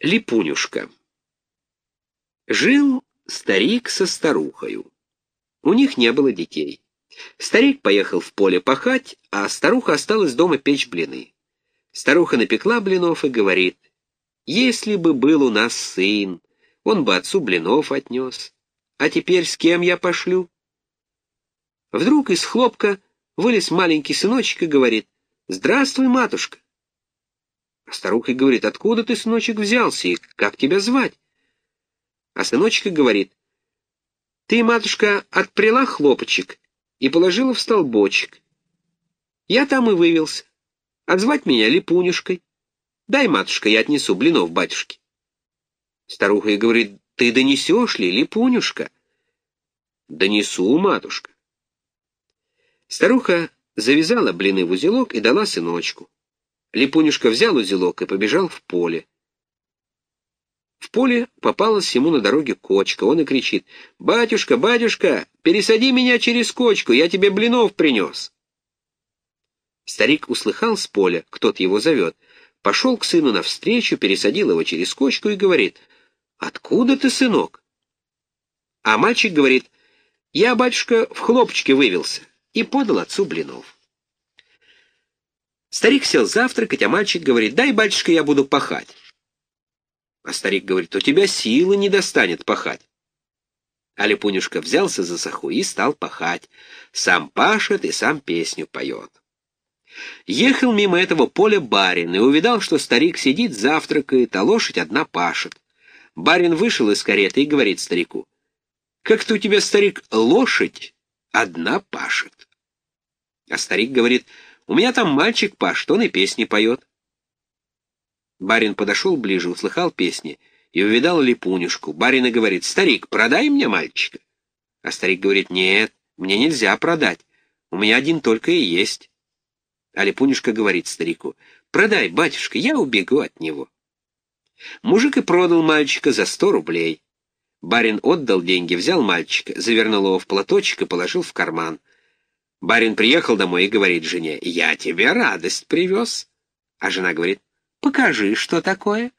Липунюшка. Жил старик со старухою. У них не было детей. Старик поехал в поле пахать, а старуха осталась дома печь блины. Старуха напекла блинов и говорит, «Если бы был у нас сын, он бы отцу блинов отнес. А теперь с кем я пошлю?» Вдруг из хлопка вылез маленький сыночек и говорит, «Здравствуй, матушка!» А старуха говорит, откуда ты, сыночек, взялся и как тебя звать? А сыночка говорит, ты, матушка, отпряла хлопочек и положила в столбочек. Я там и вывелся. Отзвать меня Липунюшкой. Дай, матушка, я отнесу блинов батюшке. Старуха и говорит, ты донесешь ли, Липунюшка? Донесу, матушка. Старуха завязала блины в узелок и дала сыночку. Липунюшка взял узелок и побежал в поле. В поле попалась ему на дороге кочка. Он и кричит, «Батюшка, батюшка, пересади меня через кочку, я тебе блинов принес». Старик услыхал с поля, кто-то его зовет, пошел к сыну навстречу, пересадил его через кочку и говорит, «Откуда ты, сынок?» А мальчик говорит, «Я, батюшка, в хлопочке вывелся» и подал отцу блинов. Старик сел завтракать, а мальчик говорит, дай, батюшка, я буду пахать. А старик говорит, у тебя силы не достанет пахать. А Липунюшка взялся за саху и стал пахать. Сам пашет и сам песню поет. Ехал мимо этого поля барин и увидал, что старик сидит, завтракает, а лошадь одна пашет. Барин вышел из кареты и говорит старику, «Как-то у тебя, старик, лошадь одна пашет». А старик говорит, у меня там мальчик Паш, он и песни поет. Барин подошел ближе, услыхал песни и увидал Липунюшку. Барин и говорит, старик, продай мне мальчика. А старик говорит, нет, мне нельзя продать, у меня один только и есть. А Липунюшка говорит старику, продай, батюшка, я убегу от него. Мужик и продал мальчика за сто рублей. Барин отдал деньги, взял мальчика, завернул его в платочек и положил в карман. Барин приехал домой и говорит жене, «Я тебе радость привез». А жена говорит, «Покажи, что такое».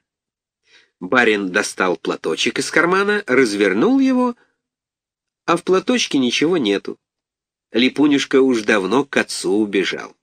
Барин достал платочек из кармана, развернул его, а в платочке ничего нету. Липунюшка уж давно к отцу убежал.